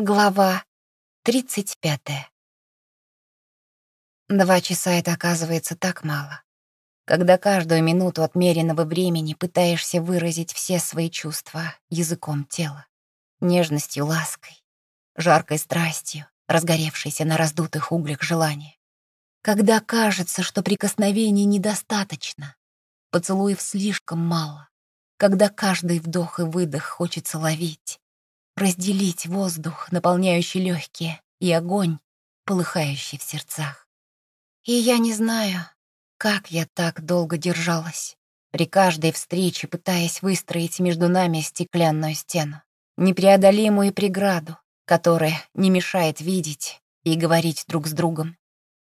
Глава 35. Два часа — это оказывается так мало. Когда каждую минуту отмеренного времени пытаешься выразить все свои чувства языком тела, нежностью, лаской, жаркой страстью, разгоревшейся на раздутых углях желания. Когда кажется, что прикосновений недостаточно, поцелуев слишком мало, когда каждый вдох и выдох хочется ловить, разделить воздух, наполняющий легкие, и огонь, полыхающий в сердцах. И я не знаю, как я так долго держалась, при каждой встрече пытаясь выстроить между нами стеклянную стену, непреодолимую преграду, которая не мешает видеть и говорить друг с другом,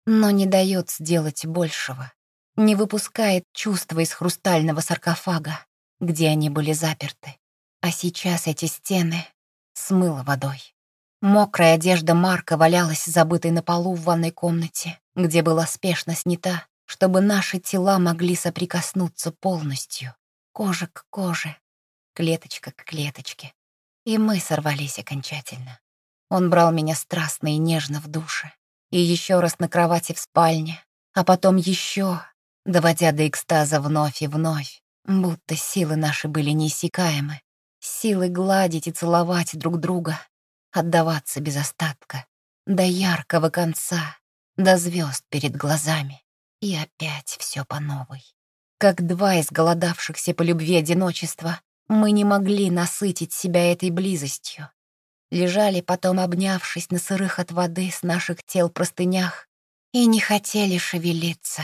но не дает сделать большего, не выпускает чувства из хрустального саркофага, где они были заперты. А сейчас эти стены смыло водой. Мокрая одежда Марка валялась забытой на полу в ванной комнате, где была спешно снята, чтобы наши тела могли соприкоснуться полностью, кожа к коже, клеточка к клеточке. И мы сорвались окончательно. Он брал меня страстно и нежно в душе. И еще раз на кровати в спальне, а потом еще, доводя до экстаза вновь и вновь, будто силы наши были неиссякаемы, силы гладить и целовать друг друга, отдаваться без остатка, до яркого конца, до звезд перед глазами. И опять все по новой. Как два изголодавшихся по любви одиночества, мы не могли насытить себя этой близостью. Лежали потом, обнявшись на сырых от воды с наших тел простынях, и не хотели шевелиться,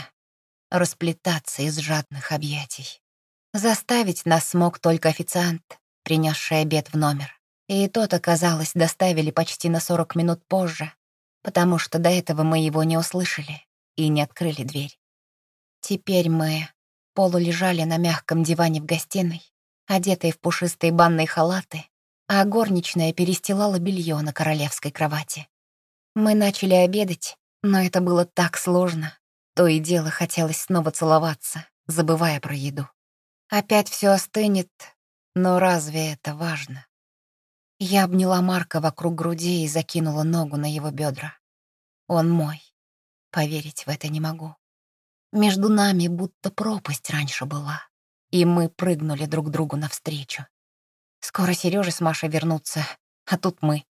расплетаться из жадных объятий. Заставить нас смог только официант, принесший обед в номер. И тот, оказалось, доставили почти на 40 минут позже, потому что до этого мы его не услышали и не открыли дверь. Теперь мы полулежали на мягком диване в гостиной, одетые в пушистые банные халаты, а горничная перестилала белье на королевской кровати. Мы начали обедать, но это было так сложно. То и дело хотелось снова целоваться, забывая про еду. Опять все остынет, но разве это важно? Я обняла Марка вокруг груди и закинула ногу на его бедра. Он мой. Поверить в это не могу. Между нами будто пропасть раньше была, и мы прыгнули друг другу навстречу. Скоро Сережа с Машей вернутся, а тут мы.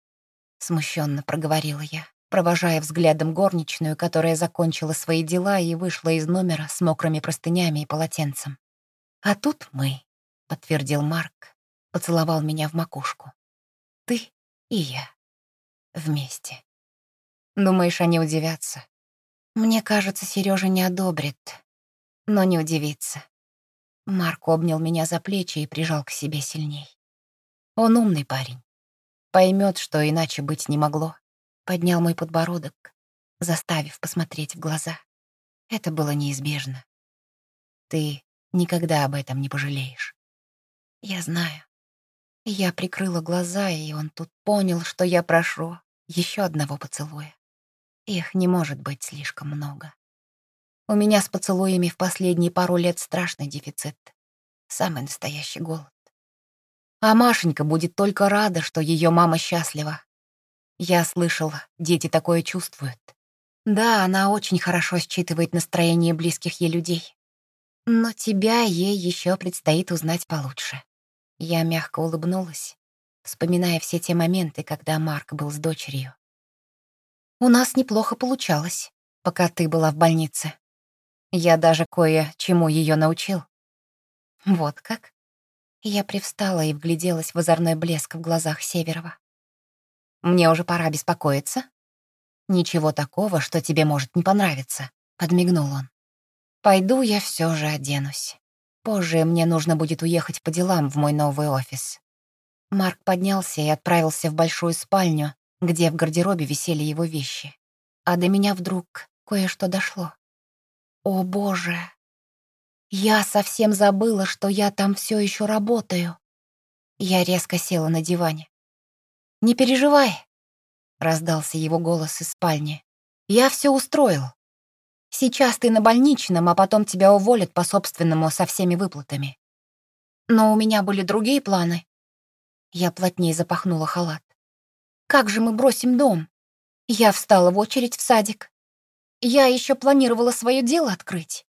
Смущенно проговорила я, провожая взглядом горничную, которая закончила свои дела и вышла из номера с мокрыми простынями и полотенцем. А тут мы подтвердил Марк, поцеловал меня в макушку. Ты и я. Вместе. Думаешь, они удивятся? Мне кажется, Сережа не одобрит, но не удивится. Марк обнял меня за плечи и прижал к себе сильней. Он умный парень. Поймет, что иначе быть не могло. Поднял мой подбородок, заставив посмотреть в глаза. Это было неизбежно. Ты никогда об этом не пожалеешь. Я знаю. Я прикрыла глаза, и он тут понял, что я прошу еще одного поцелуя. Их не может быть слишком много. У меня с поцелуями в последние пару лет страшный дефицит. Самый настоящий голод. А Машенька будет только рада, что ее мама счастлива. Я слышала, дети такое чувствуют. Да, она очень хорошо считывает настроение близких ей людей. Но тебя ей еще предстоит узнать получше. Я мягко улыбнулась, вспоминая все те моменты, когда Марк был с дочерью. «У нас неплохо получалось, пока ты была в больнице. Я даже кое-чему ее научил». «Вот как?» Я привстала и вгляделась в озорной блеск в глазах Северова. «Мне уже пора беспокоиться?» «Ничего такого, что тебе может не понравиться», — подмигнул он. «Пойду я все же оденусь». Позже мне нужно будет уехать по делам в мой новый офис. Марк поднялся и отправился в большую спальню, где в гардеробе висели его вещи. А до меня вдруг кое-что дошло. О, боже! Я совсем забыла, что я там все еще работаю. Я резко села на диване. «Не переживай», — раздался его голос из спальни. «Я все устроил». Сейчас ты на больничном, а потом тебя уволят по собственному со всеми выплатами. Но у меня были другие планы. Я плотнее запахнула халат. Как же мы бросим дом? Я встала в очередь в садик. Я еще планировала свое дело открыть.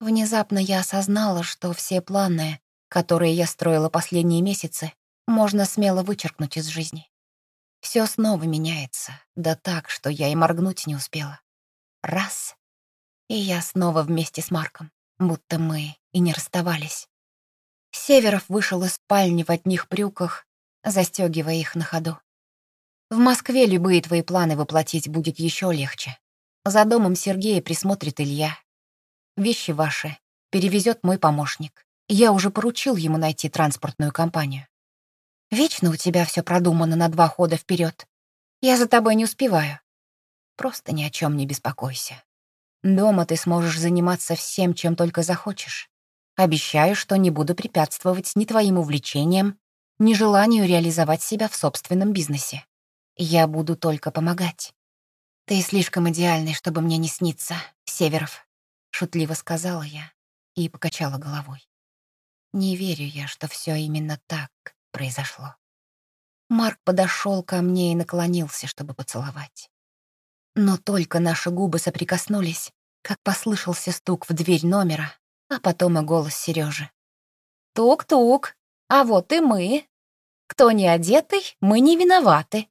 Внезапно я осознала, что все планы, которые я строила последние месяцы, можно смело вычеркнуть из жизни. Все снова меняется, да так, что я и моргнуть не успела. Раз — и я снова вместе с Марком, будто мы и не расставались. Северов вышел из спальни в одних брюках, застегивая их на ходу. В Москве любые твои планы воплотить будет еще легче. За домом Сергея присмотрит Илья. Вещи ваши перевезет мой помощник. Я уже поручил ему найти транспортную компанию. Вечно у тебя все продумано на два хода вперед. Я за тобой не успеваю. Просто ни о чем не беспокойся. Дома ты сможешь заниматься всем, чем только захочешь. Обещаю, что не буду препятствовать ни твоим увлечениям, ни желанию реализовать себя в собственном бизнесе. Я буду только помогать. «Ты слишком идеальный, чтобы мне не сниться, Северов», — шутливо сказала я и покачала головой. Не верю я, что все именно так произошло. Марк подошел ко мне и наклонился, чтобы поцеловать. Но только наши губы соприкоснулись, как послышался стук в дверь номера, а потом и голос Сережи. «Тук-тук, а вот и мы. Кто не одетый, мы не виноваты».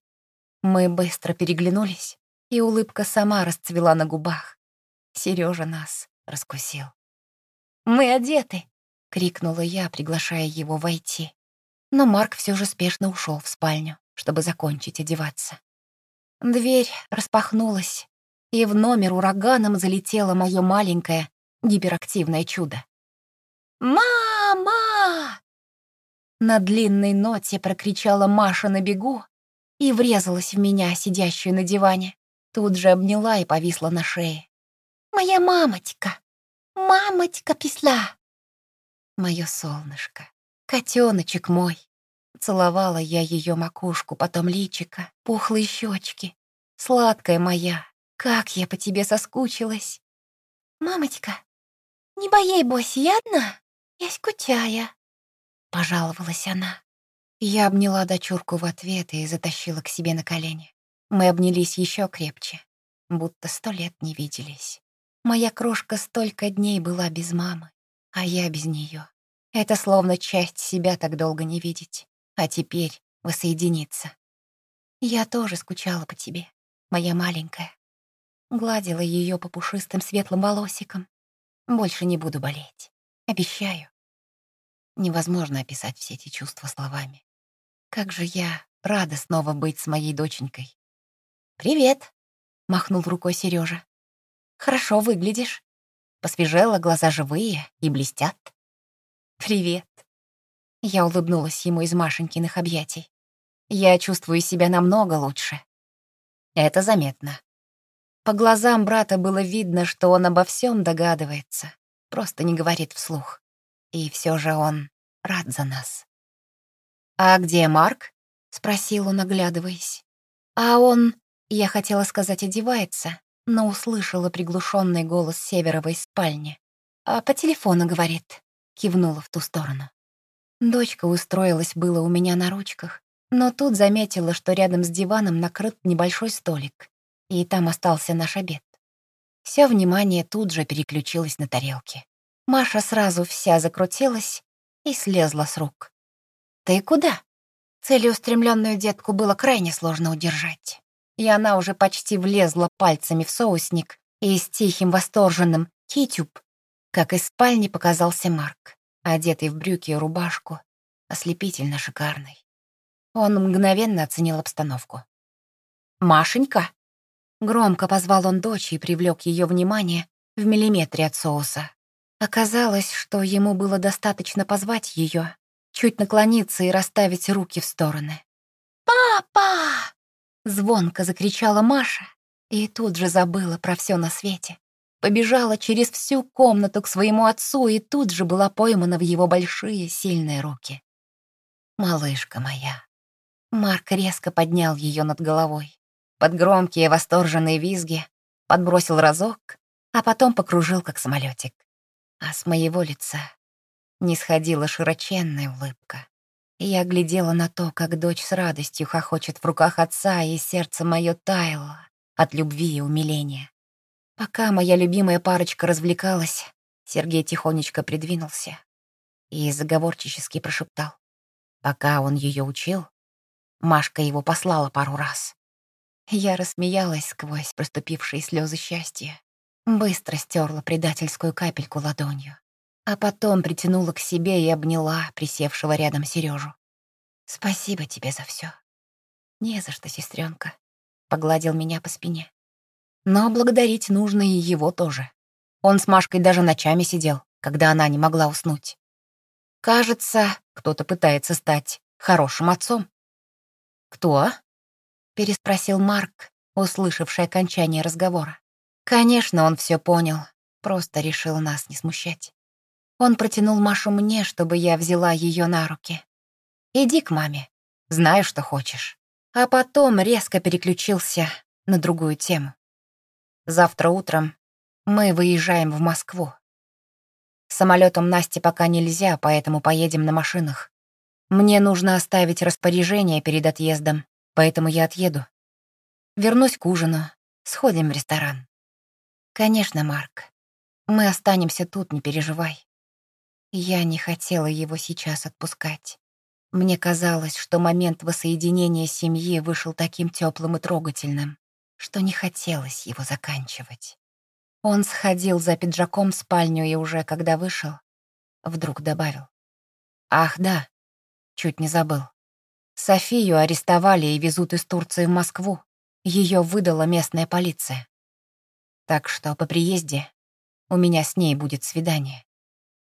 Мы быстро переглянулись и улыбка сама расцвела на губах. Сережа нас раскусил. «Мы одеты!» — крикнула я, приглашая его войти. Но Марк все же спешно ушел в спальню, чтобы закончить одеваться. Дверь распахнулась, и в номер ураганом залетело мое маленькое гиперактивное чудо. «Мама!» На длинной ноте прокричала Маша на бегу и врезалась в меня, сидящую на диване. Тут же обняла и повисла на шее. «Моя мамочка! Мамочка писла!» Мое солнышко, котеночек мой. Целовала я ее макушку, потом личика, пухлые щечки. Сладкая моя, как я по тебе соскучилась. «Мамочка, не боей, Боси, я одна, я скучая», — пожаловалась она. Я обняла дочурку в ответ и затащила к себе на колени. Мы обнялись еще крепче, будто сто лет не виделись. Моя крошка столько дней была без мамы, а я без нее. Это словно часть себя так долго не видеть, а теперь воссоединиться. Я тоже скучала по тебе, моя маленькая. Гладила ее по пушистым светлым волосикам. Больше не буду болеть. Обещаю. Невозможно описать все эти чувства словами. Как же я рада снова быть с моей доченькой. «Привет», — махнул рукой Сережа. «Хорошо выглядишь. Посвежела, глаза живые и блестят». «Привет». Я улыбнулась ему из Машенькиных объятий. «Я чувствую себя намного лучше». Это заметно. По глазам брата было видно, что он обо всем догадывается, просто не говорит вслух. И все же он рад за нас. «А где Марк?» — спросил он, оглядываясь. «А он...» Я хотела сказать «одевается», но услышала приглушенный голос Северовой спальни. «А по телефону, — говорит», — кивнула в ту сторону. Дочка устроилась было у меня на ручках, но тут заметила, что рядом с диваном накрыт небольшой столик, и там остался наш обед. Все внимание тут же переключилось на тарелки. Маша сразу вся закрутилась и слезла с рук. «Ты куда?» Целеустремленную детку было крайне сложно удержать и она уже почти влезла пальцами в соусник, и с тихим восторженным «Китюб», как из спальни показался Марк, одетый в брюки и рубашку, ослепительно шикарный. Он мгновенно оценил обстановку. «Машенька!» Громко позвал он дочь и привлек ее внимание в миллиметре от соуса. Оказалось, что ему было достаточно позвать ее, чуть наклониться и расставить руки в стороны. «Папа!» Звонко закричала Маша и тут же забыла про все на свете. Побежала через всю комнату к своему отцу и тут же была поймана в его большие сильные руки. «Малышка моя». Марк резко поднял ее над головой. Под громкие восторженные визги подбросил разок, а потом покружил, как самолетик. А с моего лица не сходила широченная улыбка. Я глядела на то, как дочь с радостью хохочет в руках отца, и сердце мое таяло от любви и умиления. Пока моя любимая парочка развлекалась, Сергей тихонечко придвинулся и заговорчески прошептал. Пока он ее учил, Машка его послала пару раз. Я рассмеялась сквозь проступившие слезы счастья. Быстро стерла предательскую капельку ладонью. А потом притянула к себе и обняла присевшего рядом Сережу. «Спасибо тебе за все. «Не за что, сестренка, погладил меня по спине. Но благодарить нужно и его тоже. Он с Машкой даже ночами сидел, когда она не могла уснуть. Кажется, кто-то пытается стать хорошим отцом. «Кто?» — переспросил Марк, услышавший окончание разговора. Конечно, он все понял, просто решил нас не смущать. Он протянул Машу мне, чтобы я взяла ее на руки. «Иди к маме, знаю, что хочешь». А потом резко переключился на другую тему. Завтра утром мы выезжаем в Москву. Самолетом Насте пока нельзя, поэтому поедем на машинах. Мне нужно оставить распоряжение перед отъездом, поэтому я отъеду. Вернусь к ужину, сходим в ресторан. Конечно, Марк, мы останемся тут, не переживай. Я не хотела его сейчас отпускать. Мне казалось, что момент воссоединения семьи вышел таким теплым и трогательным, что не хотелось его заканчивать. Он сходил за пиджаком в спальню и уже, когда вышел, вдруг добавил. «Ах, да, чуть не забыл. Софию арестовали и везут из Турции в Москву. Ее выдала местная полиция. Так что по приезде у меня с ней будет свидание.